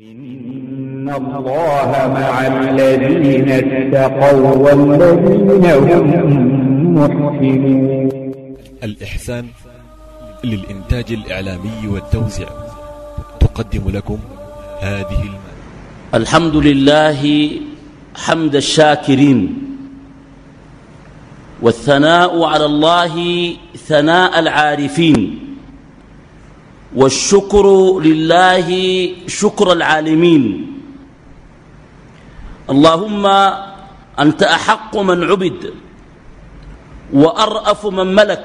إن الله مع الذين اتقوا والذين هم محسنون الإحسان للإنتاج الإعلامي والتوزيع تقدم لكم هذه المادة. الحمد لله حمد الشاكرين والثناء على الله ثناء العارفين. والشكر لله شكر العالمين. اللهم أنت أحق من عبد وأرأف من ملك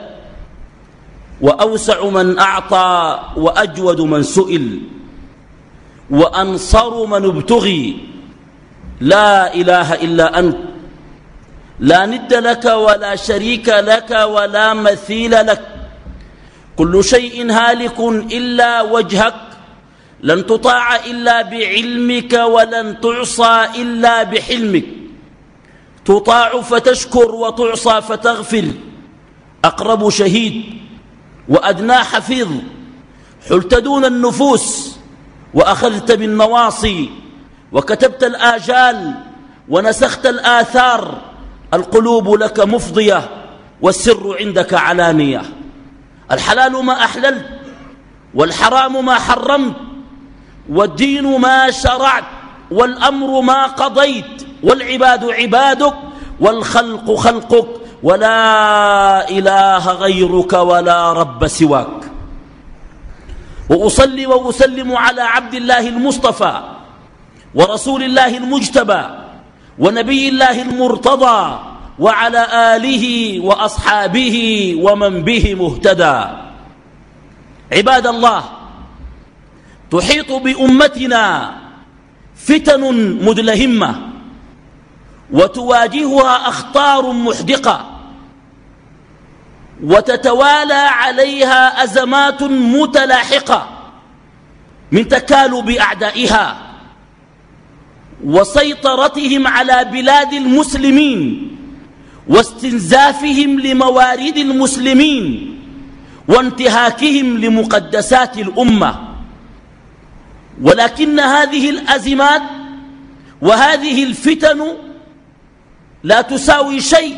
وأوسع من أعطى وأجود من سئل وأنصر من ابتغي. لا إله إلا أنت. لا ند لك ولا شريك لك ولا مثيل لك. كل شيء هالك إلا وجهك لن تطاع إلا بعلمك ولن تعصى إلا بحلمك. تطاع فتشكر وتعصى فتغفر. أقرب شهيد وأدنى حفيظ. حلت دون النفوس وأخذت بالنواصي. وكتبت الآجال ونسخت الآثار. القلوب لك مفضية والسر عندك علانية. الحلال ما أحللت والحرام ما حرمت والدين ما شرعت والأمر ما قضيت والعباد عبادك والخلق خلقك ولا إله غيرك ولا رب سواك وأصلي وأسلم على عبد الله المصطفى ورسول الله المجتبى ونبي الله المرتضى وعلى آله وأصحابه ومن به مهتدى. عباد الله تحيط بأمتنا فتن مدلهمة وتواجهها أخطار محدقة وتتوالى عليها أزمات متلاحقة من تكالب أعدائها وسيطرتهم على بلاد المسلمين واستنزافهم لموارد المسلمين وانتهاكهم لمقدسات الأمة. ولكن هذه الأزمات وهذه الفتن لا تساوي شيء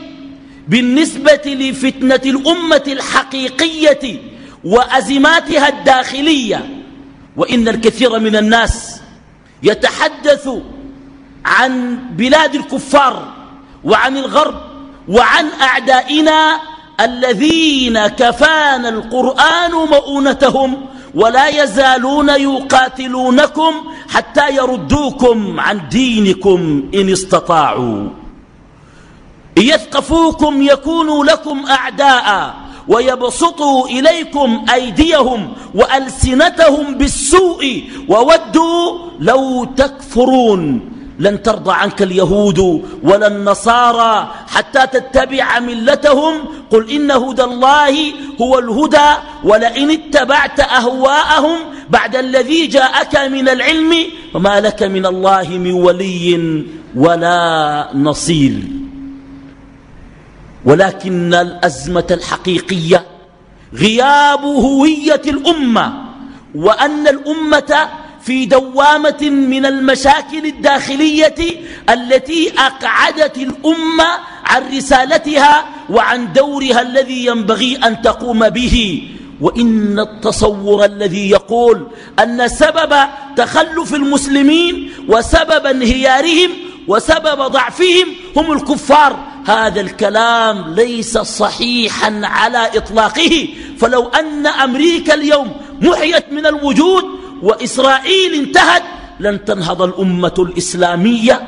بالنسبة لفتنة الأمة الحقيقية وأزماتها الداخلية. وإن الكثير من الناس يتحدث عن بلاد الكفار وعن الغرب وعن أعدائنا الذين كفانا القرآن مؤونتهم ولا يزالون يقاتلونكم حتى يردوكم عن دينكم إن استطاعوا. يثقفوكم يكونوا لكم أعداء ويبسطوا إليكم أيديهم وألسنتهم بالسوء وودوا لو تكفرون. لن ترضى عنك اليهود ولا النصارى حتى تتبع ملتهم. قل إن هدى الله هو الهدى ولئن اتبعت أهواءهم بعد الذي جاءك من العلم وما لك من الله من ولي ولا نصير. ولكن الأزمة الحقيقية غياب هوية الأمة وأن الأمة في دوامة من المشاكل الداخلية التي أقعدت الأمة عن رسالتها وعن دورها الذي ينبغي أن تقوم به. وإن التصور الذي يقول أن سبب تخلف المسلمين وسبب انهيارهم وسبب ضعفهم هم الكفار. هذا الكلام ليس صحيحا على إطلاقه. فلو أن أمريكا اليوم محيت من الوجود وإسرائيل انتهت لن تنهض الأمة الإسلامية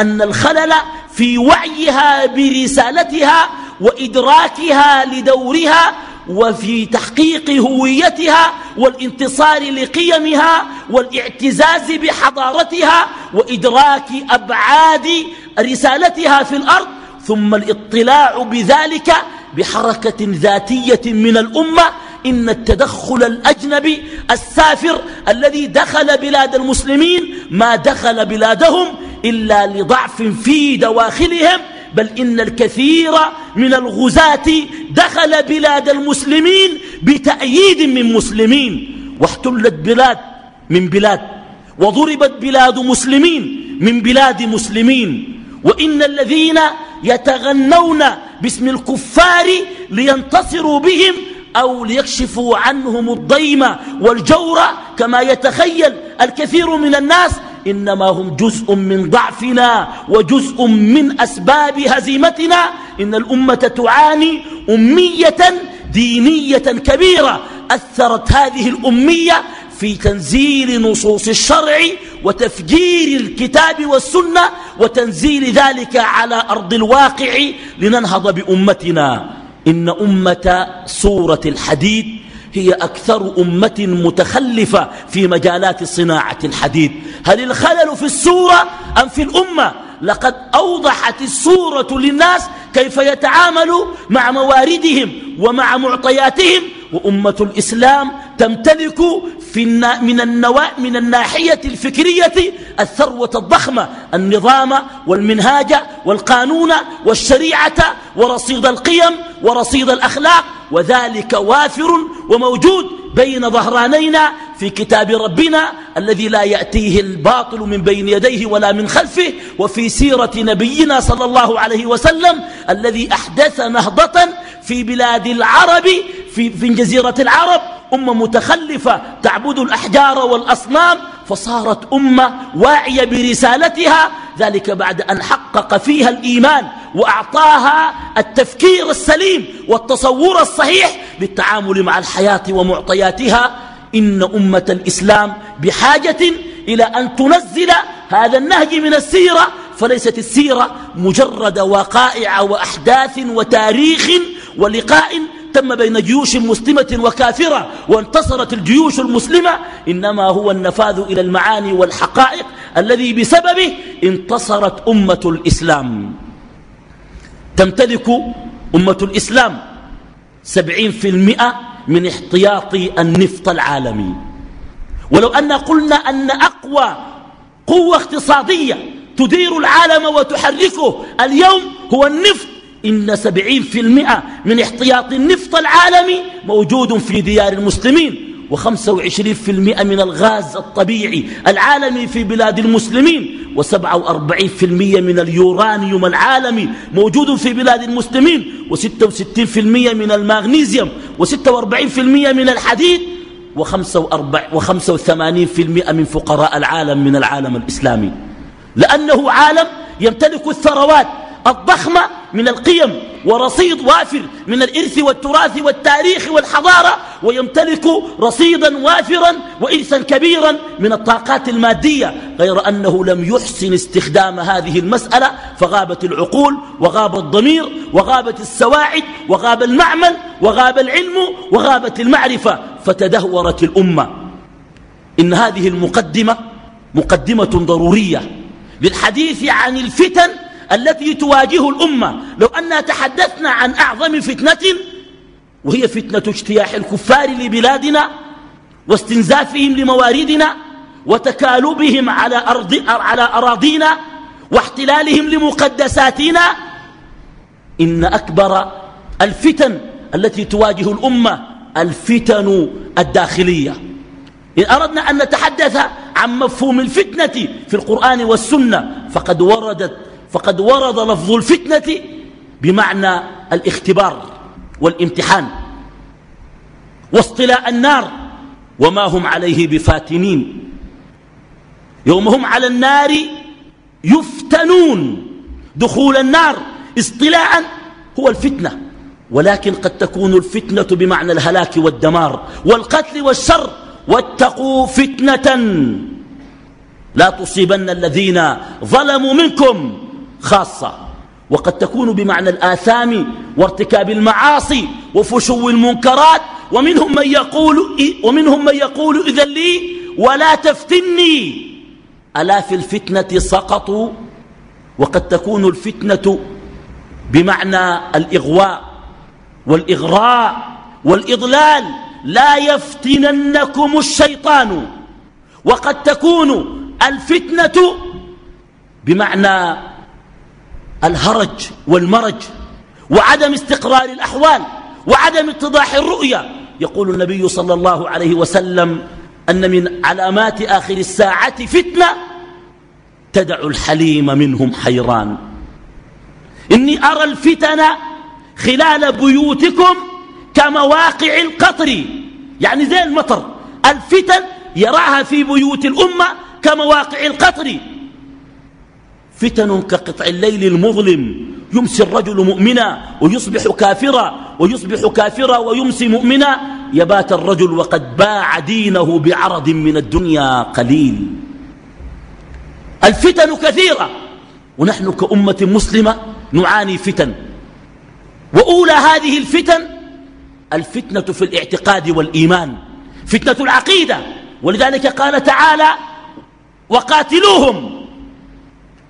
أن الخلل في وعيها برسالتها وإدراكها لدورها وفي تحقيق هويتها والانتصار لقيمها والاعتزاز بحضارتها وإدراك أبعاد رسالتها في الأرض ثم الاطلاع بذلك بحركة ذاتية من الأمة إن التدخل الأجنبي السافر الذي دخل بلاد المسلمين ما دخل بلادهم إلا لضعف في دواخلهم بل إن الكثير من الغزاة دخل بلاد المسلمين بتأييد من مسلمين واحتلت بلاد من بلاد وضربت بلاد مسلمين من بلاد مسلمين. وإن الذين يتغنون باسم الكفار لينتصروا بهم أو ليكشفوا عنهم الضيم والجور كما يتخيل الكثير من الناس إنما هم جزء من ضعفنا وجزء من أسباب هزيمتنا. إن الأمة تعاني أمية دينية كبيرة. أثرت هذه الأمية في تنزيل نصوص الشرع وتفجير الكتاب والسنة وتنزيل ذلك على أرض الواقع لننهض بأمتنا. إن أمة سورة الحديد هي أكثر أمة متخلفة في مجالات صناعة الحديد. هل الخلل في السورة أم في الأمة؟ لقد أوضحت السورة للناس كيف يتعاملوا مع مواردهم ومع معطياتهم. وأمة الإسلام تمتلك في من, النوا من الناحية الفكرية الثروة الضخمة النظام والمنهاج والقانون والشريعة ورصيد القيم ورصيد الأخلاق وذلك وافر وموجود بين ظهرانينا في كتاب ربنا الذي لا يأتيه الباطل من بين يديه ولا من خلفه وفي سيرة نبينا صلى الله عليه وسلم الذي أحدث نهضة في بلاد العرب في, في جزيرة العرب. أمة متخلفة تعبد الأحجار والأصنام فصارت أمة واعية برسالتها ذلك بعد أن حقق فيها الإيمان وأعطاها التفكير السليم والتصور الصحيح للتعامل مع الحياة ومعطياتها. إن أمة الإسلام بحاجة إلى أن تنزل هذا النهج من السيرة فليست السيرة مجرد وقائع وأحداث وتاريخ ولقاء تم بين جيوش مسلمة وكافرة وانتصرت الجيوش المسلمة إنما هو النفاذ إلى المعاني والحقائق الذي بسببه انتصرت أمة الإسلام. تمتلك أمة الإسلام سبعين في المئة من احتياط النفط العالمي. ولو أن قلنا أن أقوى قوة اقتصادية تدير العالم وتحركه اليوم هو النفط إن سبعين في المئة من احتياط النفط العالمي موجود في ديار المسلمين وخمسة وعشرين في المئة من الغاز الطبيعي العالمي في بلاد المسلمين وسبعة وأربعين في المئة من اليورانيوم العالمي موجود في بلاد المسلمين وستة وستين في المئة من المغنيسيوم وستة وأربعين في المئة من الحديد وخمسة وثمانين في المئة من فقراء العالم من العالم الإسلامي. لأنه عالم يمتلك الثروات الضخمة من القيم ورصيد وافر من الإرث والتراث والتاريخ والحضارة ويمتلك رصيدا وافرا وإرثا كبيرا من الطاقات المادية غير أنه لم يحسن استخدام هذه المسألة فغابت العقول وغاب الضمير وغابت السواعد وغاب المعمل وغاب العلم وغابت المعرفة فتدهورت الأمة. إن هذه المقدمة مقدمة ضرورية للحديث عن الفتن التي تواجه الأمة. لو أننا تحدثنا عن أعظم فتنة وهي فتنة اجتياح الكفار لبلادنا واستنزافهم لمواردنا وتكالبهم على, أرض على أراضينا واحتلالهم لمقدساتنا إن أكبر الفتن التي تواجه الأمة الفتن الداخلية. إن أردنا أن نتحدث عن مفهوم الفتنة في القرآن والسنة فقد وردت فقد ورد لفظ الفتنة بمعنى الاختبار والامتحان واصطلاء النار وما هم عليه بفاتنين. يوم هم على النار يفتنون دخول النار اصطلاعا هو الفتنة. ولكن قد تكون الفتنة بمعنى الهلاك والدمار والقتل والشر. واتقوا فتنة لا تصيبن الذين ظلموا منكم. خاصة. وقد تكون بمعنى الآثام وارتكاب المعاصي وفشو المنكرات. ومنهم من يقول ومنهم من يقول إذا لي ولا تفتني. ألا في الفتنة سقطوا وقد تكون الفتنة بمعنى الإغواء والإغراء والإضلال. لا يفتننكم الشيطان. وقد تكون الفتنة بمعنى الهرج والمرج وعدم استقرار الأحوال وعدم اتضاح الرؤيا يقول النبي صلى الله عليه وسلم أن من علامات آخر الساعة فتنة تدع الحليم منهم حيران. إني أرى الفتن خلال بيوتكم كمواقع القطر. يعني زي المطر. الفتن يراها في بيوت الأمة كمواقع القطر. فتن كقطع الليل المظلم يمسي الرجل مؤمنا ويصبح كافرا ويصبح كافرا ويمسي مؤمنا. يبات الرجل وقد باع دينه بعرض من الدنيا قليل. الفتن كثيرة ونحن كأمة مسلمة نعاني فتن. وأولى هذه الفتن الفتنة في الاعتقاد والإيمان فتنة العقيدة. ولذلك قال تعالى وقاتلوهم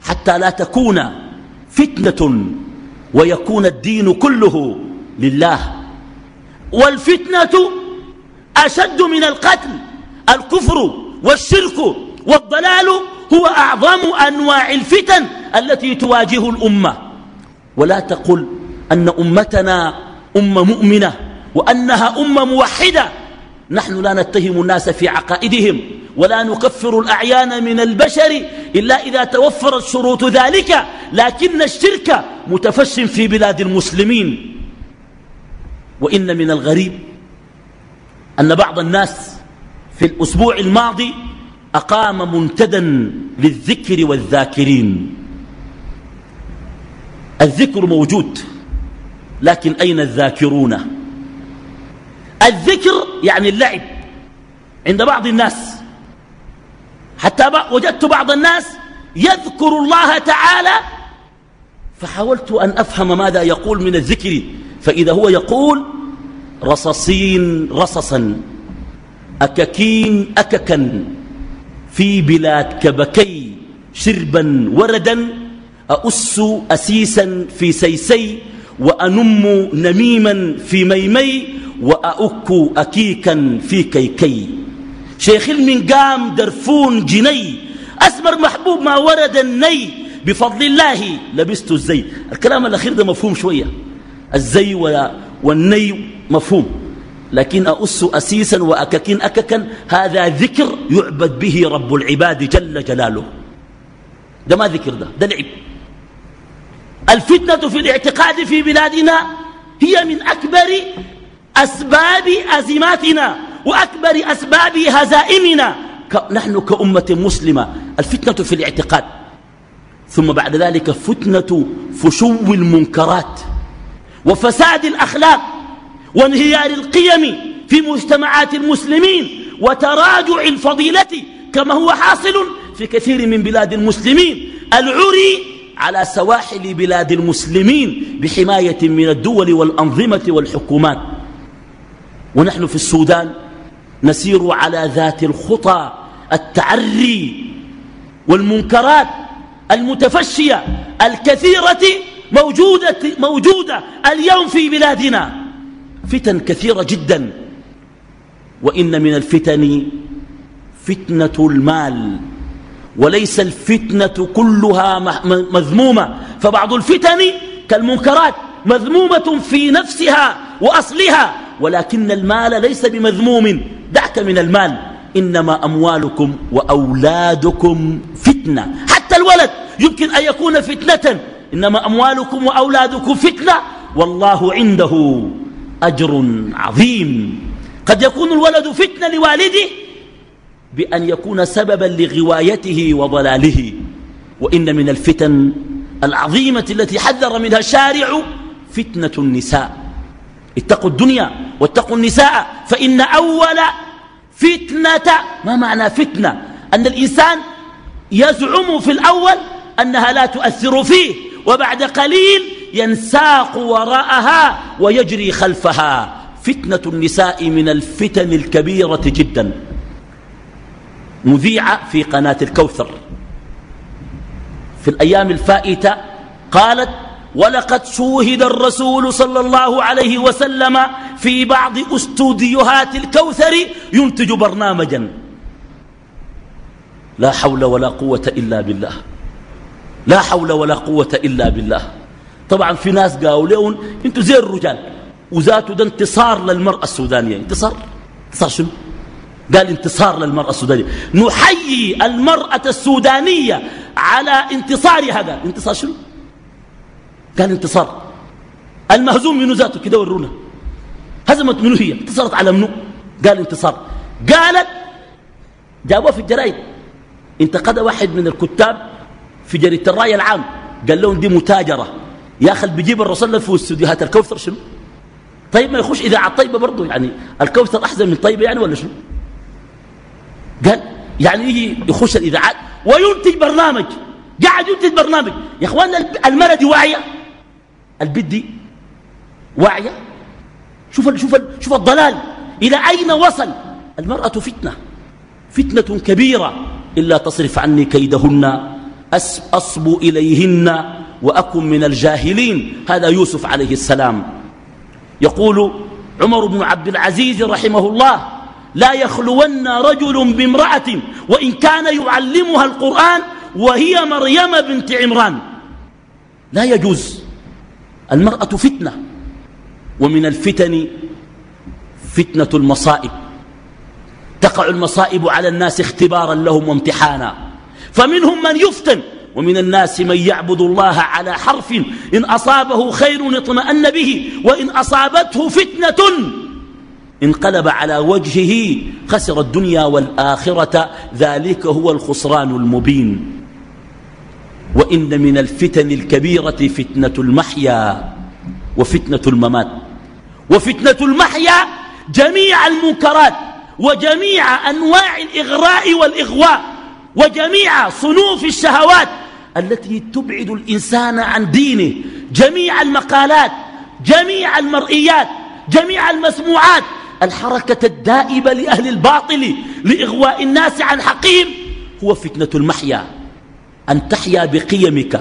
حتى لا تكون فتنة ويكون الدين كله لله. والفتنة أشد من القتل. الكفر والشرك والضلال هو أعظم أنواع الفتن التي تواجه الأمة. ولا تقل أن أمتنا أمة مؤمنة وأنها أمة موحدة. نحن لا نتهم الناس في عقائدهم ولا نكفر الأعيان من البشر إلا إذا توفرت شروط ذلك لكن الشرك متفش في بلاد المسلمين. وإن من الغريب أن بعض الناس في الأسبوع الماضي أقام منتدى للذكر والذاكرين. الذكر موجود لكن أين الذاكرون؟ الذكر يعني اللعب عند بعض الناس. حتى وجدت بعض الناس يذكر الله تعالى فحاولت أن أفهم ماذا يقول من الذكر. فإذا هو يقول رصصين رصصا أككين أككا في بلاد كبكي شربا وردا أؤس أسيسا في سيسي وأنم نميما في ميمي وأؤك أكيكا في كيكي. شيخ المنقام درفون جني أسمر محبوب ما ورد الني. بفضل الله لبست الزي. الكلام الأخير ده مفهوم شوية. الزي والني مفهوم. لكن أؤس أسيسا وأككين أككا هذا ذكر يعبد به رب العباد جل جلاله. ده ما ذكر ده ده لعب الفتنة في الاعتقاد في بلادنا هي من أكبر أسباب أزماتنا وأكبر أسباب هزائمنا. نحن كأمة مسلمة الفتنة في الاعتقاد. ثم بعد ذلك فتنة فشو المنكرات وفساد الأخلاق وانهيار القيم في مجتمعات المسلمين وتراجع الفضيلة كما هو حاصل في كثير من بلاد المسلمين. العري على سواحل بلاد المسلمين بحماية من الدول والأنظمة والحكومات. ونحن في السودان نسير على ذات الخطى التعري والمنكرات المتفشية الكثيرة موجودة, موجودة اليوم في بلادنا. فتن كثيرة جدا. وإن من الفتن فتنة المال. وليس الفتنة كلها مذمومة. فبعض الفتن كالمنكرات مذمومة في نفسها وأصلها. ولكن المال ليس بمذموم. دعك من المال. إنما أموالكم وأولادكم فتنة. حتى الولد يمكن أن يكون فتنة. إنما أموالكم وأولادكم فتنة. والله عنده أجر عظيم. قد يكون الولد فتنة لوالده بأن يكون سببا لغوايته وضلاله. وإن من الفتن العظيمة التي حذر منها الشارع فتنة النساء. اتقوا الدنيا. واتقوا النساء فإن أول فتنة ما معنى فتنة؟ أن الإنسان يزعم في الأول أنها لا تؤثر فيه وبعد قليل ينساق وراءها ويجري خلفها. فتنة النساء من الفتن الكبيرة جدا. مذيعة في قناة الكوثر. في الأيام الفائتة قالت ولقد شوهد الرسول صلى الله عليه وسلم في بعض استوديوهات الكوثر ينتج برنامجا. لا حول ولا قوة إلا بالله. لا حول ولا قوة إلا بالله. طبعا في ناس قالوا لهم أنتوا زي الرجال وذاته ده انتصار للمرأة السودانية. انتصار؟ انتصار شنو؟ قال انتصار للمرأة السودانية. نحيي المرأة السودانية على انتصارها. قال انتصار شنو؟ قال انتصار. المهزوم منه ذاته كده ورونا. هزمت منه هي؟ انتصرت على منه قال انتصار. قالت جابوها في الجرائد. انتقد واحد من الكتاب في جريدة الرأي العام. قال لهم دي متاجرة. يا أخي بيجيب الرسول في استوديوهات الكوثر شنو؟ طيب ما يخش إذاعة طيبة برضه يعني الكوثر أحسن من طيبة يعني ولا شنو؟ قال يعني يجي يخش الإذاعات وينتج برنامج. قاعد ينتج برنامج. يا اخوانا المرأة دي واعية. البت دي واعية شوف شوف شوف الضلال. إلى أين وصل؟ المرأة فتنة. فتنة كبيرة. إلا تصرف عني كيدهن. أصب إليهن وأكن من الجاهلين. هذا يوسف عليه السلام. يقول عمر بن عبد العزيز رحمه الله لا يخلون رجل بامرأة وإن كان يعلمها القرآن وهي مريم بنت عمران. لا يجوز. المرأة فتنة ومن الفتن فتنة المصائب. تقع المصائب على الناس اختبارا لهم وامتحانا. فمنهم من يفتن ومن الناس من يعبد الله على حرف إن أصابه خير اطمأن به وإن أصابته فتنة انقلب على وجهه خسر الدنيا والآخرة ذلك هو الخسران المبين. وإن من الفتن الكبيرة فتنة المحيا وفتنة الممات. وفتنة المحيا جميع المنكرات وجميع أنواع الإغراء والإغواء وجميع صنوف الشهوات التي تبعد الإنسان عن دينه. جميع المقالات جميع المرئيات جميع المسموعات الحركة الدائبة لأهل الباطل لإغواء الناس عن حقهم هو فتنة المحيا. أن تحيا بقيمك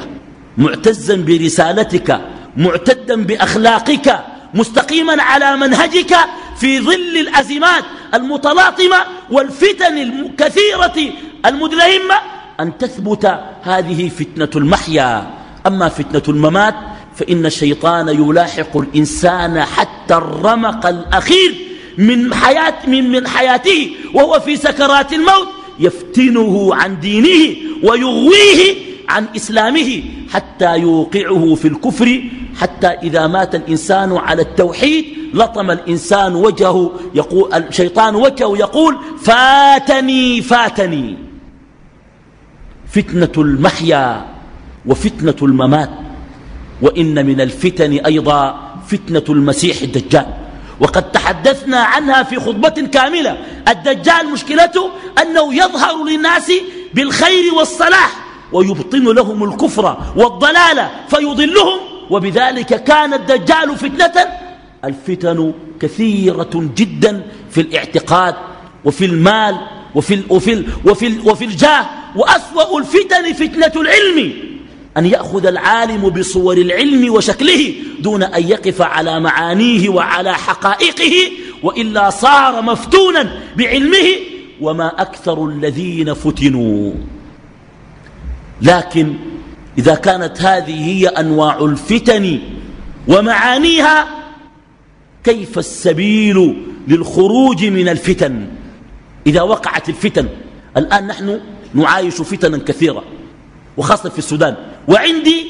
معتزا برسالتك معتدا بأخلاقك مستقيما على منهجك في ظل الأزمات المتلاطمة والفتن الكثيرة المدلهمة أن تثبت هذه فتنة المحيا. أما فتنة الممات فإن الشيطان يلاحق الإنسان حتى الرمق الأخير من, حياة من, من حياته وهو في سكرات الموت. يفتنه عن دينه ويغويه عن إسلامه حتى يوقعه في الكفر حتى إذا مات الإنسان على التوحيد لطم الإنسان وجهه يقول الشيطان وجهه يقول فاتني فاتني. فتنة المحيا وفتنة الممات وإن من الفتن أيضا فتنة المسيح الدجال. وقد تحدثنا عنها في خطبة كاملة. الدجال مشكلته أنه يظهر للناس بالخير والصلاح ويبطن لهم الكفر والضلال فيضلهم. وبذلك كان الدجال فتنة. الفتن كثيرة جدا في الاعتقاد وفي المال وفي, وفي, وفي, وفي الجاه. وأسوأ الفتن فتنة العلم. أن يأخذ العالم بصور العلم وشكله دون أن يقف على معانيه وعلى حقائقه وإلا صار مفتونا بعلمه وما أكثر الذين فتنوا. لكن إذا كانت هذه هي أنواع الفتن ومعانيها كيف السبيل للخروج من الفتن؟ إذا وقعت الفتن الآن نحن نعايش فتنا كثيرة وخاصة في السودان. وعندي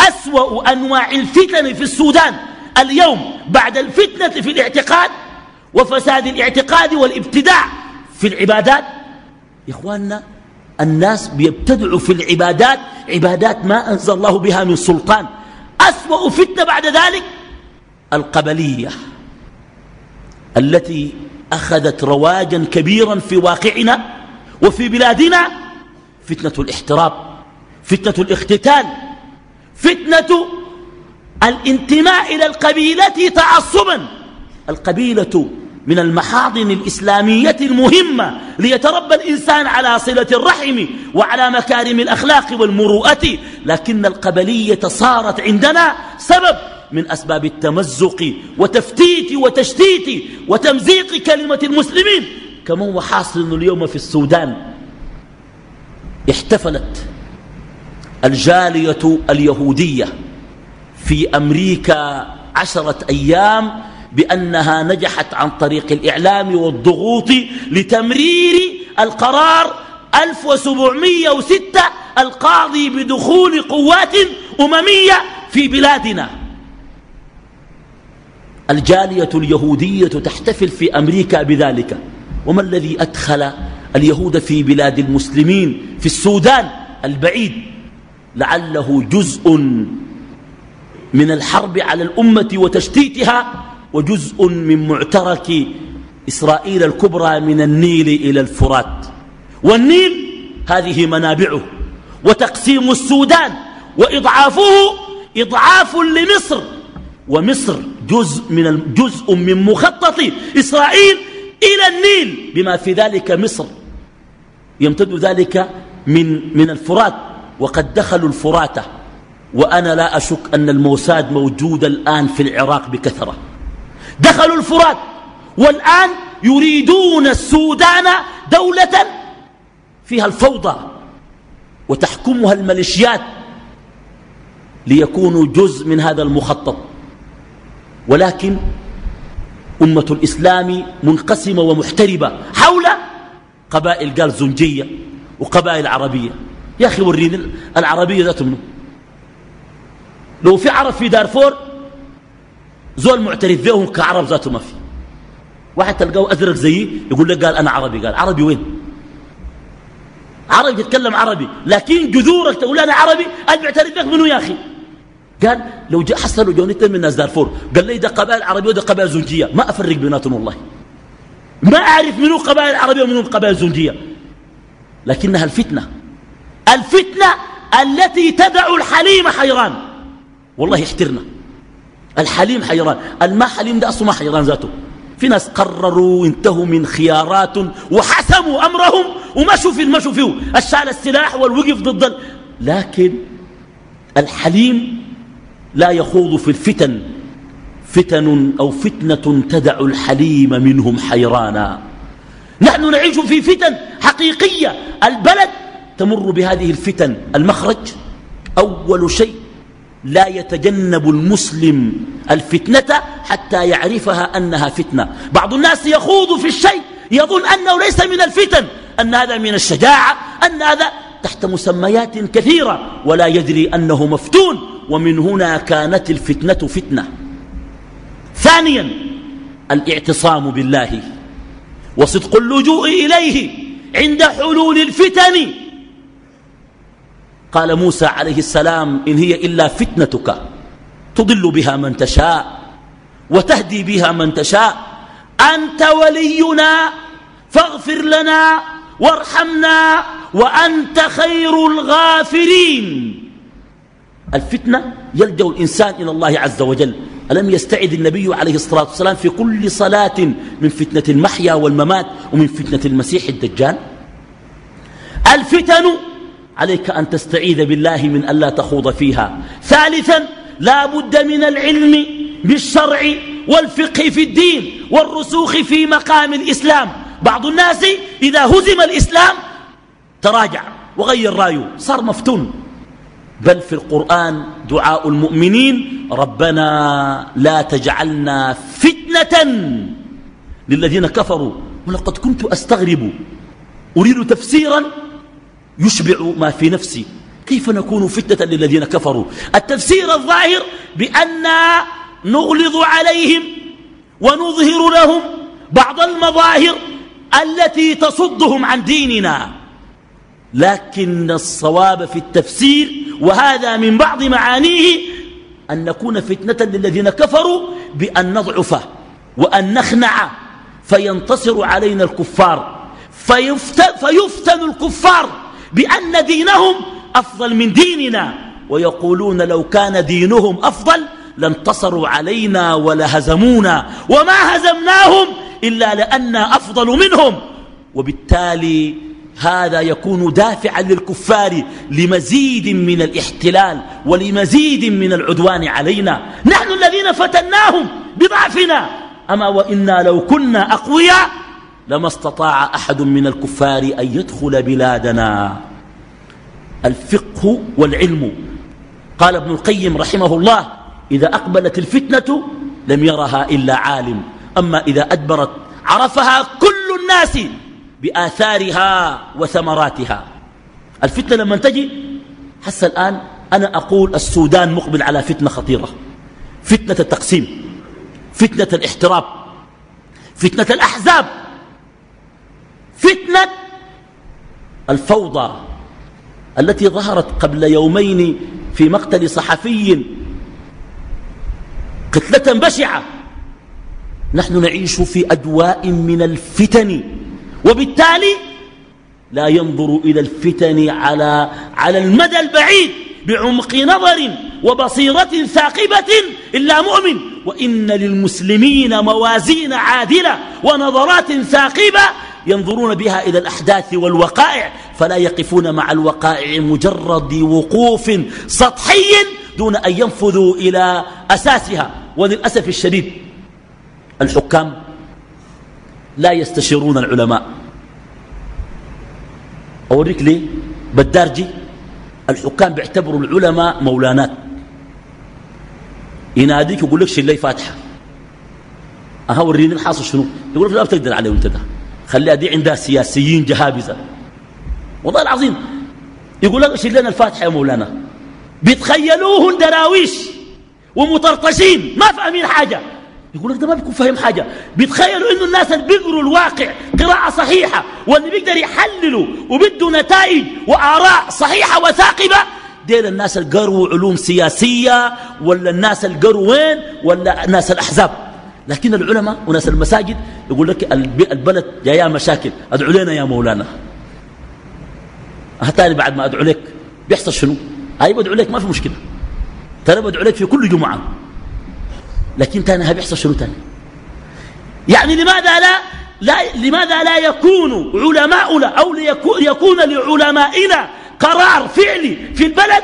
أسوأ أنواع الفتن في السودان اليوم بعد الفتنة في الاعتقاد وفساد الاعتقاد والابتداع في العبادات. يا إخواننا الناس بيبتدعوا في العبادات عبادات ما أنزل الله بها من سلطان. أسوأ فتنة بعد ذلك القبلية التي أخذت رواجا كبيرا في واقعنا وفي بلادنا فتنة الاحتراب. فتنة الاختتال فتنة الانتماء إلى القبيلة تعصبا. القبيلة من المحاضن الإسلامية المهمة ليتربى الإنسان على صلة الرحم وعلى مكارم الأخلاق والمروءة لكن القبلية صارت عندنا سبب من أسباب التمزق وتفتيت وتشتيت وتمزيق كلمة المسلمين. كما هو حاصل اليوم في السودان؟ احتفلت الجالية اليهودية في أمريكا عشرة أيام بأنها نجحت عن طريق الإعلام والضغوط لتمرير القرار 1706 القاضي بدخول قوات أممية في بلادنا. الجالية اليهودية تحتفل في أمريكا بذلك. وما الذي أدخل اليهود في بلاد المسلمين في السودان البعيد؟ لعله جزء من الحرب على الأمة وتشتيتها وجزء من معترك إسرائيل الكبرى من النيل إلى الفرات. والنيل هذه منابعه وتقسيم السودان وإضعافه إضعاف لمصر. ومصر جزء من جزء من مخطط إسرائيل إلى النيل بما في ذلك مصر. يمتد ذلك من من الفرات. وقد دخلوا الفرات وأنا لا أشك أن الموساد موجود الآن في العراق بكثرة. دخلوا الفرات والآن يريدون السودان دولة فيها الفوضى وتحكمها الميليشيات ليكونوا جزء من هذا المخطط. ولكن أمة الإسلام منقسمة ومحتربة حول قبائل قال زنجية وقبائل عربية. يا أخي وريني العربية ذات منه لو في عرب في دارفور زول معترف بهم كعرب ذاته ما في. واحد تلقاه أزرق زيي يقول لك قال أنا عربي قال عربي وين؟ عربي يتكلم عربي لكن جذورك تقول أنا عربي أنا معترف بك منه يا أخي؟ قال لو جاء حصلوا جونيتا من ناس دارفور قال لي ده قبائل عربية وده قبائل زنجية. ما أفرق بيناتهم والله. ما أعرف منو قبائل عربية ومنو قبائل زنجية. لكنها الفتنة. الفتنة التي تدع الحليم حيران. والله احترنا الحليم حيران. الما حليم ده أصلا ما حيران ذاته. في ناس قرروا انتهوا من خيارات وحسموا أمرهم ومشوا في المشوا فيه. الشال السلاح والوقف ضد لكن الحليم لا يخوض في الفتن. فتن أو فتنة تدع الحليم منهم حيرانا. نحن نعيش في فتن حقيقية. البلد تمر بهذه الفتن المخرج؟ أول شيء لا يتجنب المسلم الفتنة حتى يعرفها أنها فتنة. بعض الناس يخوض في الشيء يظن أنه ليس من الفتن أن هذا من الشجاعة أن هذا تحت مسميات كثيرة ولا يدري أنه مفتون. ومن هنا كانت الفتنة فتنة. ثانيا الاعتصام بالله وصدق اللجوء إليه عند حلول الفتن. قال موسى عليه السلام إن هي إلا فتنتك. تضل بها من تشاء وتهدي بها من تشاء. أنت ولينا فاغفر لنا وارحمنا وأنت خير الغافرين. الفتنة يلجأ الإنسان إلى الله عز وجل. ألم يستعد النبي عليه الصلاة والسلام في كل صلاة من فتنة المحيا والممات ومن فتنة المسيح الدجال؟ الفتن عليك أن تستعيذ بالله من ألا تخوض فيها. ثالثا لا بد من العلم بالشرع والفقه في الدين والرسوخ في مقام الإسلام. بعض الناس إذا هزم الإسلام تراجع وغير رأيه صار مفتون. بل في القرآن دعاء المؤمنين ربنا لا تجعلنا فتنة للذين كفروا. ولقد كنت أستغرب. أريد تفسيرا يشبع ما في نفسي. كيف نكون فتنة للذين كفروا؟ التفسير الظاهر بأن نغلظ عليهم ونظهر لهم بعض المظاهر التي تصدهم عن ديننا. لكن الصواب في التفسير وهذا من بعض معانيه أن نكون فتنة للذين كفروا بأن نضعف وأن نخنع فينتصر علينا الكفار. فيفتن, فيفتن الكفار. بأن دينهم أفضل من ديننا. ويقولون لو كان دينهم أفضل لانتصروا علينا ولهزمونا. وما هزمناهم إلا لأننا أفضل منهم. وبالتالي هذا يكون دافعا للكفار لمزيد من الاحتلال ولمزيد من العدوان علينا. نحن الذين فتناهم بضعفنا. أما وإنا لو كنا أقوياء لما استطاع أحد من الكفار أن يدخل بلادنا. الفقه والعلم. قال ابن القيم رحمه الله إذا أقبلت الفتنة لم يرها إلا عالم. أما إذا أدبرت عرفها كل الناس بآثارها وثمراتها. الفتنة لما تجي حس الآن أنا أقول السودان مقبل على فتنة خطيرة. فتنة التقسيم فتنة الاحتراب فتنة الأحزاب. فتنة الفوضى التي ظهرت قبل يومين في مقتل صحفي قتلة بشعة. نحن نعيش في أدواء من الفتن وبالتالي لا ينظر إلى الفتن على, على المدى البعيد بعمق نظر وبصيرة ثاقبة إلا مؤمن. وإن للمسلمين موازين عادلة ونظرات ثاقبة ينظرون بها إلى الأحداث والوقائع فلا يقفون مع الوقائع مجرد وقوف سطحي دون أن ينفذوا إلى أساسها. وللأسف الشديد الحكام لا يستشيرون العلماء. أوريك ليه بالدارجي الحكام بيعتبروا العلماء مولانات. يناديك يقول لك شلي فاتحة. أها وريني الحاصل شنو؟ يقول لك لا بتقدر عليه وانت ده. خليها دي عندها سياسيين جهابزة والله العظيم يقول لك شيل لنا الفاتحة يا مولانا. بيتخيلوهن دراويش ومطرطشين ما فاهمين حاجة. يقول لك ده ما بيكون فاهم حاجة. بيتخيلوا إنه الناس اللي بيقروا الواقع قراءة صحيحة واللي بيقدر يحللوا وبدوا نتائج وآراء صحيحة وثاقبة ديل الناس اللي قروا علوم سياسية ولا الناس اللي قروا وين؟ ولا ناس الأحزاب. لكن العلماء وناس المساجد يقول لك البلد جاية مشاكل. أدعو لنا يا مولانا. هتاني بعد ما أدعو لك. بيحصل شنو؟ هاي بدعو لك ما في مشكلة. ترى بدعو لك في كل جمعة. لكن تاني بيحصل شنو تاني؟ يعني لماذا لا, لا لماذا لا يكون علماؤنا أو ليكون يكون لعلمائنا قرار فعلي في البلد؟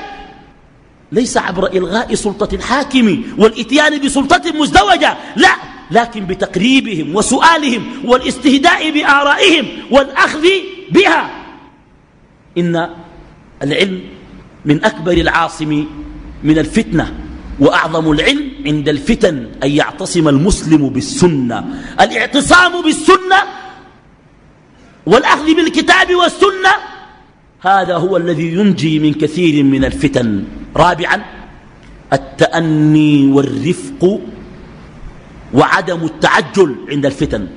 ليس عبر إلغاء سلطة الحاكم والإتيان بسلطة مزدوجة. لا. لكن بتقريبهم وسؤالهم والاستهداء بآرائهم والأخذ بها. إن العلم من أكبر العاصم من الفتنة وأعظم العلم عند الفتن أن يعتصم المسلم بالسنة. الاعتصام بالسنة والأخذ بالكتاب والسنة هذا هو الذي ينجي من كثير من الفتن. رابعا التأني والرفق وعدم التعجل عند الفتن.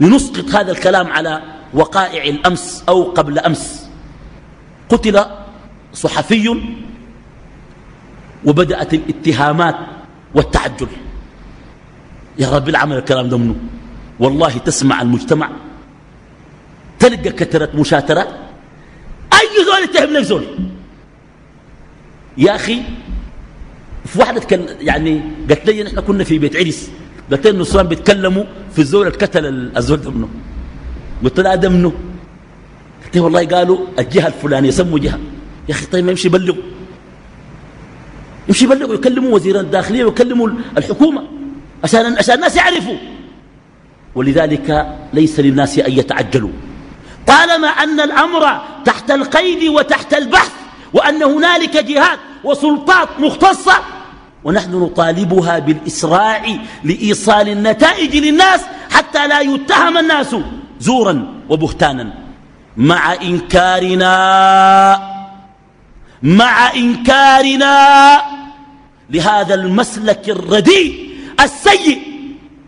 لنسقط هذا الكلام على وقائع الأمس أو قبل أمس. قتل صحفي وبدأت الاتهامات والتعجل. يا رب العمل الكلام ده منه والله تسمع المجتمع تلقى كثرة مشاترات. أي زول يتهم لك زول؟ يا أخي في واحدة كان يعني قالت لي نحن كنا في بيت عرس قالت لي النصران بيتكلموا في الزول اللي قتل الزول ده منه. قلت لها ده منه. قلت والله قالوا الجهة الفلانية سموا جهة. يا أخي طيب ما يمشي يبلغوا يمشي يبلغوا يكلموا وزير الداخلية ويكلموا الحكومة عشان عشان الناس يعرفوا. ولذلك ليس للناس أن يتعجلوا. طالما أن الأمر تحت القيد وتحت البحث وأن هنالك جهات وسلطات مختصة ونحن نطالبها بالإسراع لإيصال النتائج للناس حتى لا يتهم الناس زورا وبهتانا. مع إنكارنا مع إنكارنا لهذا المسلك الرديء السيء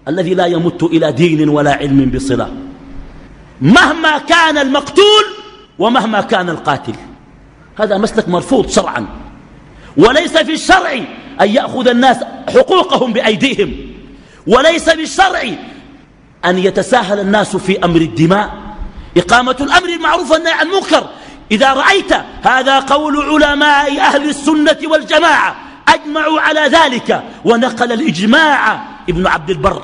الذي لا يمت إلى دين ولا علم بصلة. مهما كان المقتول ومهما كان القاتل. هذا مسلك مرفوض شرعا وليس في الشرع أن يأخذ الناس حقوقهم بأيديهم. وليس بالشرع أن يتساهل الناس في أمر الدماء. إقامة الأمر المعروف والنهي عن المنكر. إذا رأيت هذا قول علماء أهل السنة والجماعة أجمعوا على ذلك. ونقل الإجماع ابن عبد البر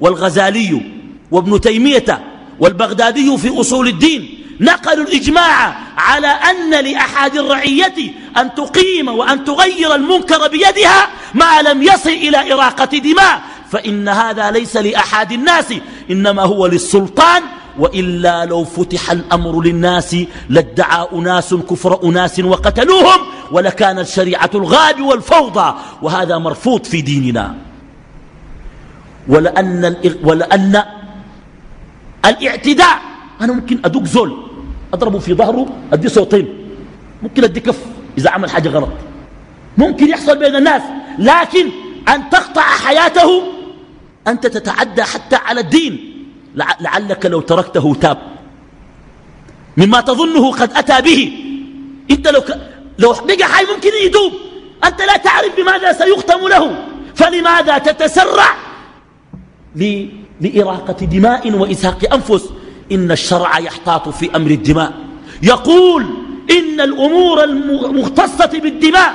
والغزالي وابن تيمية والبغدادي في أصول الدين. نقلوا الإجماع على أن لأحد الرعية أن تقيم وأن تغير المنكر بيدها ما لم يصل إلى إراقة دماء فإن هذا ليس لأحد الناس إنما هو للسلطان وإلا لو فتح الأمر للناس لادعى أناس كفر أناس وقتلوهم ولكان الشريعة الغاب والفوضى وهذا مرفوض في ديننا. ولأن, ولأن الاعتداء أنا ممكن أدق زول أضربه في ظهره أدي صوتين. ممكن أدي كف إذا عمل حاجة غلط. ممكن يحصل بين الناس لكن أن تقطع حياته أنت تتعدى حتى على الدين. لعلك لو تركته تاب. مما تظنه قد أتى به. أنت لو, ك... لو بقى حي ممكن يدوب. أنت لا تعرف بماذا سيختم له. فلماذا تتسرع؟ ل... لإراقة دماء وإزهاق أنفس. إن الشرع يحتاط في أمر الدماء. يقول إن الأمور المختصة بالدماء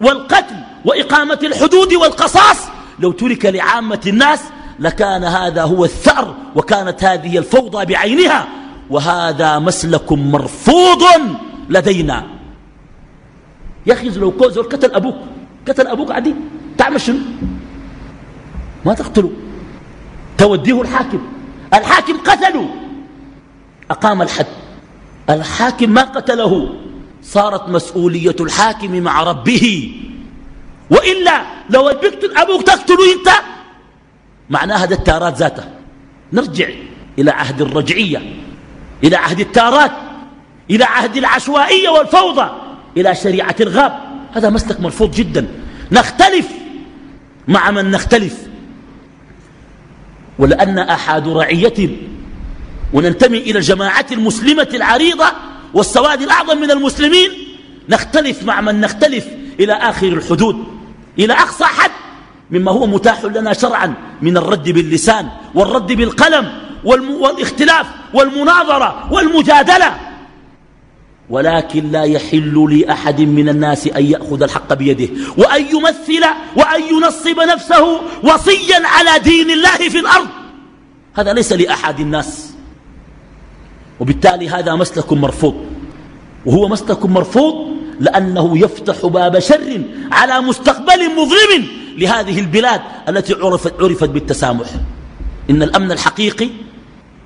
والقتل وإقامة الحدود والقصاص لو ترك لعامة الناس لكان هذا هو الثأر وكانت هذه الفوضى بعينها وهذا مسلك مرفوض لدينا. يا أخي لو كوزر قتل أبوك قتل أبوك عدي تعمل شنو؟ ما تقتله. توديه الحاكم. الحاكم قتله. أقام الحد. الحاكم ما قتله. صارت مسؤولية الحاكم مع ربه. وإلا لو بيقتل أبوك تقتله أنت معناها ده التارات ذاته. نرجع إلى عهد الرجعية إلى عهد التارات إلى عهد العشوائية والفوضى إلى شريعة الغاب. هذا مسلك مرفوض جدا. نختلف مع من نختلف. ولأن أحد رعية وننتمي إلى الجماعة المسلمة العريضة والسواد الأعظم من المسلمين نختلف مع من نختلف إلى آخر الحدود إلى أقصى حد مما هو متاح لنا شرعا من الرد باللسان والرد بالقلم والاختلاف والمناظرة والمجادلة. ولكن لا يحل لأحد من الناس أن يأخذ الحق بيده وأن يمثل وأن ينصب نفسه وصيا على دين الله في الأرض. هذا ليس لأحد الناس. وبالتالي هذا مسلك مرفوض. وهو مسلك مرفوض لأنه يفتح باب شر على مستقبل مظلم لهذه البلاد التي عرفت, عرفت بالتسامح. إن الأمن الحقيقي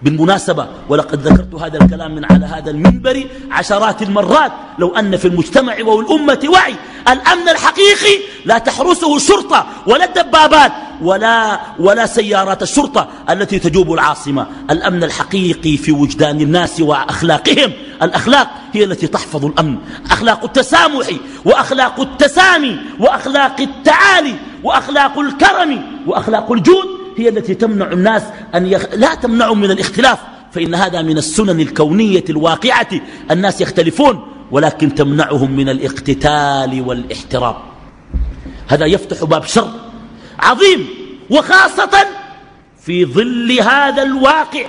بالمناسبة ولقد ذكرت هذا الكلام من على هذا المنبر عشرات المرات. لو أن في المجتمع والأمة وعي الأمن الحقيقي لا تحرسه الشرطة ولا الدبابات ولا, ولا سيارات الشرطة التي تجوب العاصمة. الأمن الحقيقي في وجدان الناس وأخلاقهم. الأخلاق هي التي تحفظ الأمن. أخلاق التسامح وأخلاق التسامي وأخلاق التعالي وأخلاق الكرم وأخلاق الجود هي التي تمنع الناس أن يخ... لا تمنعهم من الاختلاف. فإن هذا من السنن الكونية الواقعة. الناس يختلفون ولكن تمنعهم من الاقتتال والاحترام. هذا يفتح باب شر عظيم وخاصة في ظل هذا الواقع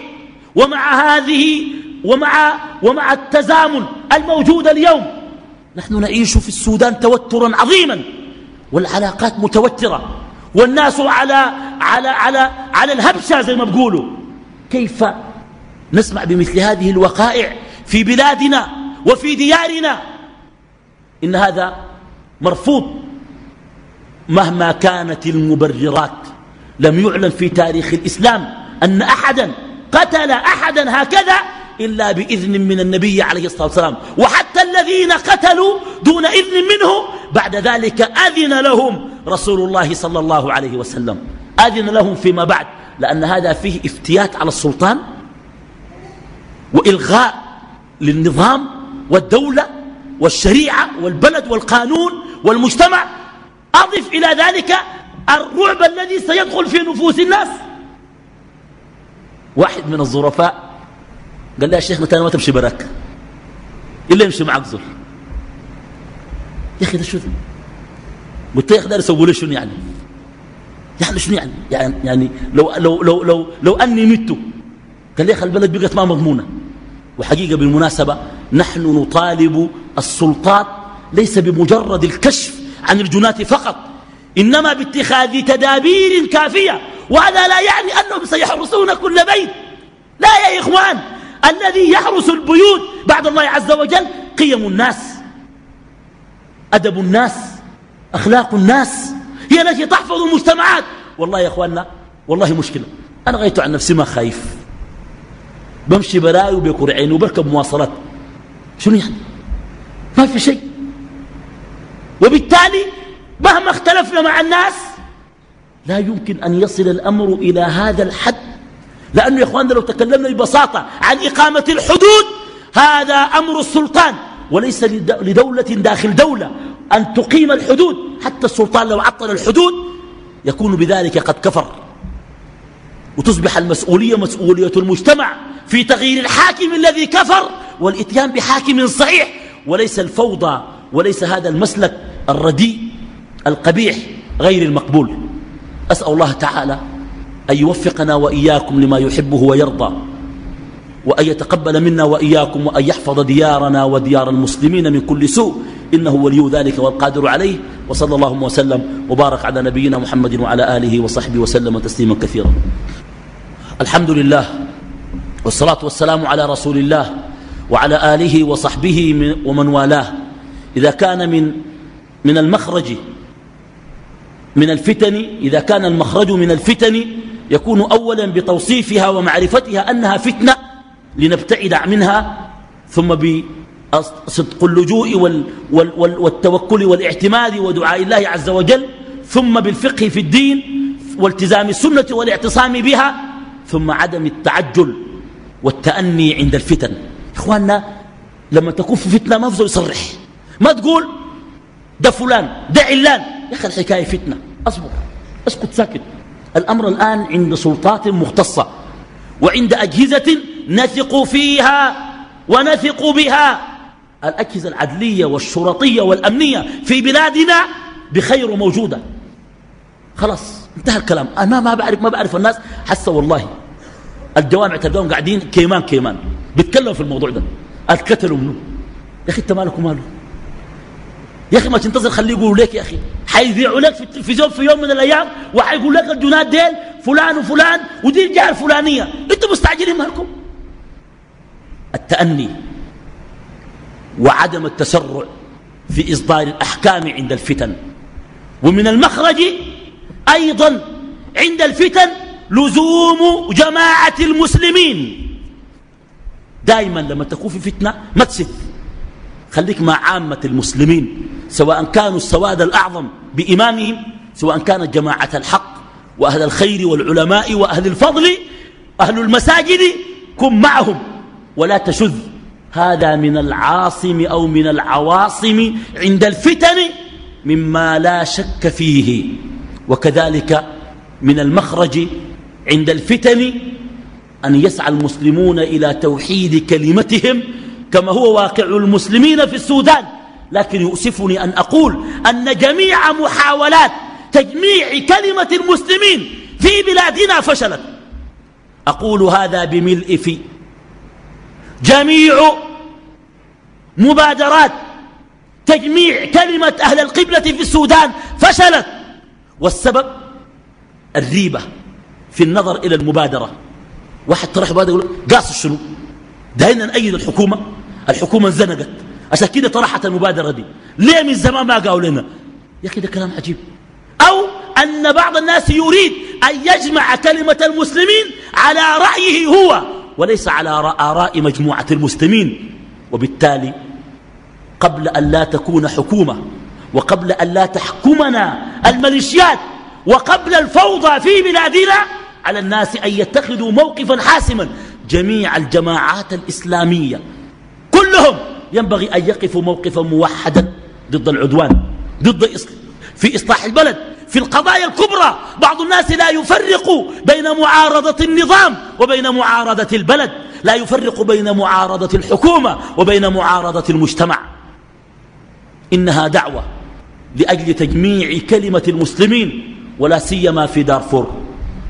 ومع هذه ومع, ومع التزامن الموجود اليوم. نحن نعيش في السودان توترا عظيما والعلاقات متوترة والناس على على على على الهبشة زي ما بقولوا. كيف نسمع بمثل هذه الوقائع في بلادنا وفي ديارنا؟ إن هذا مرفوض. مهما كانت المبررات لم يعلن في تاريخ الإسلام أن أحدا قتل أحدا هكذا إلا بإذن من النبي عليه الصلاة والسلام. وحتى الذين قتلوا دون إذن منه بعد ذلك أذن لهم رسول الله صلى الله عليه وسلم. أذن لهم فيما بعد لأن هذا فيه افتيات على السلطان وإلغاء للنظام والدولة والشريعة والبلد والقانون والمجتمع. أضف إلى ذلك الرعب الذي سيدخل في نفوس الناس. واحد من الظرفاء قال لي يا شيخ متى ما تمشي براك؟ إلا يمشي معك زر. يا أخي ده شو قلت يا أخي ده يسوي لي شنو يعني؟ يعني شنو يعني؟ يعني, يعني لو, لو, لو, لو, لو أني مت قال لي يا أخي البلد بقت ما مضمونة. وحقيقة بالمناسبة نحن نطالب السلطات ليس بمجرد الكشف عن الجنات فقط إنما باتخاذ تدابير كافية وهذا لا يعني أنهم سيحرسون كل بيت. لا يا إخوان الذي يحرس البيوت بعد الله عز وجل قيم الناس أدب الناس أخلاق الناس. هي التي تحفظ المجتمعات. والله يا أخواننا والله مشكلة. أنا غيت عن نفسي ما خايف. بمشي براي وبكرعين وبركب مواصلات. شنو يعني؟ ما في شيء. وبالتالي مهما اختلفنا مع الناس لا يمكن أن يصل الأمر إلى هذا الحد. لأنه يا إخواننا لو تكلمنا ببساطة عن إقامة الحدود هذا أمر السلطان. وليس لدولة داخل دولة. أن تقيم الحدود. حتى السلطان لو عطل الحدود يكون بذلك قد كفر. وتصبح المسؤولية مسؤولية المجتمع في تغيير الحاكم الذي كفر والإتيان بحاكم صحيح. وليس الفوضى وليس هذا المسلك الرديء القبيح غير المقبول. أسأل الله تعالى أن يوفقنا وإياكم لما يحبه ويرضى. وأن يتقبل منا وإياكم وأن يحفظ ديارنا وديار المسلمين من كل سوء. إنه ولي ذلك والقادر عليه. وصلى الله وسلم وبارك على نبينا محمد وعلى آله وصحبه وسلم تسليما كثيرا. الحمد لله والصلاة والسلام على رسول الله وعلى آله وصحبه ومن والاه. إذا كان من من المخرج من الفتن إذا كان المخرج من الفتن يكون أولا بتوصيفها ومعرفتها أنها فتنة لنبتعد منها ثم بصدق اللجوء وال وال وال والتوكل والاعتماد ودعاء الله عز وجل ثم بالفقه في الدين والتزام السنة والاعتصام بها ثم عدم التعجل والتأني عند الفتن. إخواننا لما تكون في فتنة ما فزو يصرح. ما تقول ده فلان ده علان. يا أخي الحكاية فتنة. أصبر أسكت ساكت. الأمر الآن عند سلطات مختصة وعند أجهزة نثق فيها ونثق بها. الأجهزة العدلية والشرطية والأمنية في بلادنا بخير موجودة. خلاص انتهى الكلام. أنا ما بعرف ما بعرف الناس. حسوا والله. الجوامع تلقاهم قاعدين كيمان كيمان. بيتكلموا في الموضوع ده. اتقتلوا منه يا أخي أنت مالك وماله؟ يا أخي ما تنتظر خليه يقولوا لك يا أخي. حيذيعوا لك في التلفزيون في يوم من الأيام وحيقول لك الجناد ديل فلان وفلان ودي الجهة الفلانية. أنتم مستعجلين مالكم؟ التأني وعدم التسرع في إصدار الأحكام عند الفتن. ومن المخرج أيضا عند الفتن لزوم جماعة المسلمين. دائما لما تكون في فتنة ما تسد. خليك مع عامة المسلمين سواء كانوا السواد الأعظم بإمامهم سواء كانت جماعة الحق وأهل الخير والعلماء وأهل الفضل أهل المساجد كن معهم. ولا تشذ. هذا من العاصم أو من العواصم عند الفتن مما لا شك فيه. وكذلك من المخرج عند الفتن أن يسعى المسلمون إلى توحيد كلمتهم كما هو واقع المسلمين في السودان. لكن يؤسفني أن أقول أن جميع محاولات تجميع كلمة المسلمين في بلادنا فشلت. أقول هذا بملء في جميع مبادرات تجميع كلمة أهل القبلة في السودان فشلت والسبب الريبة في النظر إلى المبادرة. واحد طرح مبادرة يقول قاص شنو دائما نأيد الحكومة؟ الحكومة انزنقت. عشان كده طرحت المبادرة دي. ليه من زمان ما قالوا لنا؟ يا أخي ده كلام عجيب. أو أن بعض الناس يريد أن يجمع كلمة المسلمين على رأيه هو. وليس على آراء مجموعة المسلمين. وبالتالي قبل أن لا تكون حكومة وقبل أن لا تحكمنا الميليشيات وقبل الفوضى في بلادنا على الناس أن يتخذوا موقفا حاسما. جميع الجماعات الإسلامية كلهم ينبغي أن يقفوا موقفا موحدا ضد العدوان ضد في إصلاح البلد. في القضايا الكبرى. بعض الناس لا يفرق بين معارضة النظام وبين معارضة البلد. لا يفرق بين معارضة الحكومة وبين معارضة المجتمع. إنها دعوة لأجل تجميع كلمة المسلمين ولا سيما في دارفور.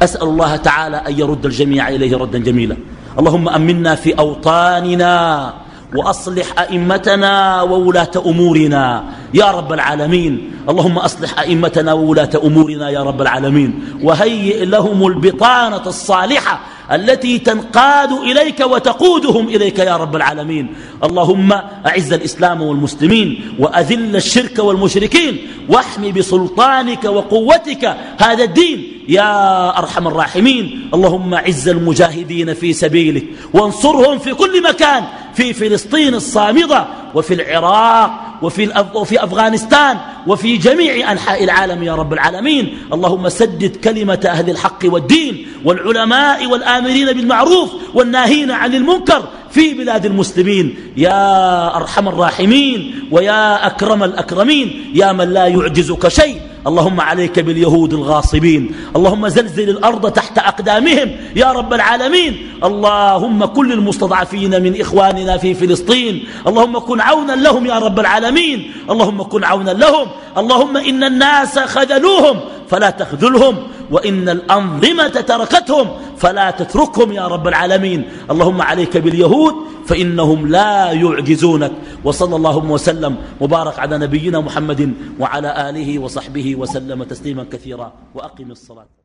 أسأل الله تعالى أن يرد الجميع إليه ردا جميلا. اللهم أمنا في أوطاننا. وأصلح أئمتنا وولاة أمورنا. يا رب العالمين. اللهم أصلح أئمتنا وولاة أمورنا يا رب العالمين. وهيئ لهم البطانة الصالحة التي تنقاد إليك وتقودهم إليك يا رب العالمين. اللهم أعز الإسلام والمسلمين وأذل الشرك والمشركين واحمي بسلطانك وقوتك هذا الدين يا أرحم الراحمين. اللهم عز المجاهدين في سبيلك وانصرهم في كل مكان في فلسطين الصامدة وفي العراق وفي, وفي أفغانستان وفي جميع أنحاء العالم يا رب العالمين. اللهم سدد كلمة أهل الحق والدين والعلماء والآمرين بالمعروف والناهين عن المنكر في بلاد المسلمين. يا أرحم الراحمين ويا أكرم الأكرمين يا من لا يعجزك شيء. اللهم عليك باليهود الغاصبين. اللهم زلزل الأرض تحت أقدامهم. يا رب العالمين. اللهم كل المستضعفين من إخواننا في فلسطين. اللهم كن عونا لهم يا رب العالمين. اللهم كن عونا لهم. اللهم إن الناس خذلوهم فلا تخذلهم وإن الأنظمة تركتهم فلا تتركهم يا رب العالمين. اللهم عليك باليهود فإنهم لا يعجزونك. وصلى اللهم وسلم وبارك على نبينا محمد وعلى آله وصحبه وسلم تسليما كثيرا وأقم الصلاة.